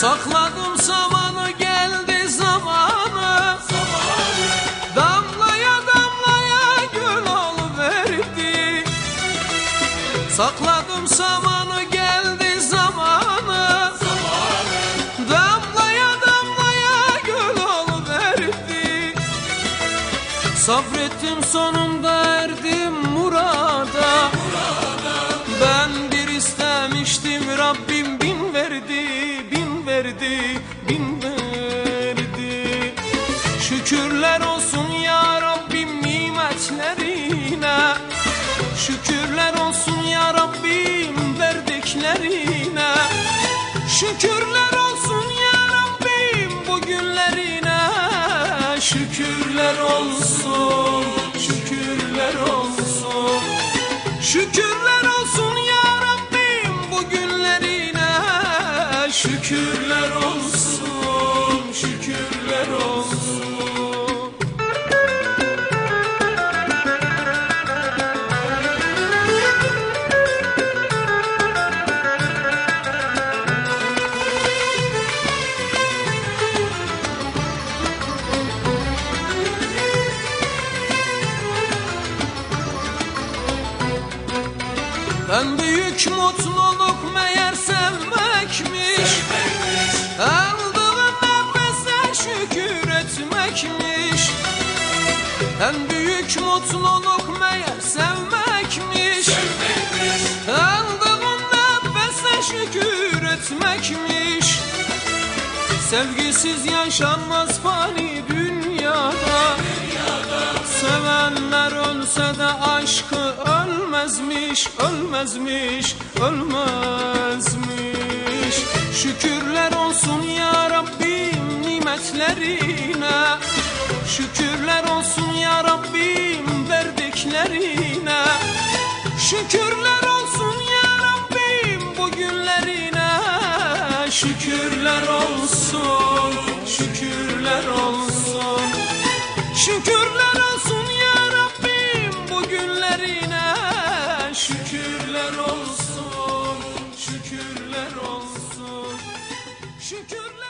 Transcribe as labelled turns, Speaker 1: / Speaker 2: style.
Speaker 1: Sakladım samanı geldi zamanı. Damlaya damlaya göl verdi Sakladım samanı geldi zamanı. Damlaya damlaya göl verdi Sabrettim sonunda Şükürler olsun ya Rabbim bugünlerine Şükürler olsun, şükürler olsun. Şükürler olsun ya Rabbim bugünlerine Şükürler olsun, En büyük mutluluk meğer sevmekmiş. Aldığın nefese şükür etmekmiş. En büyük mutluluk meğer sevmekmiş. Aldığın nefese şükür etmekmiş. Sevgisiz yaşanmaz fani Sevenler ölse de aşkı ölmezmiş, ölmezmiş, ölmezmiş. Şükürler olsun ya Rabbim nimetlerine. Şükürler olsun ya Rabbim verdiklerine. Şükürler olsun ya Rabbim bugünlerine. Şükürler olsun, Şükürler olsun, şükürler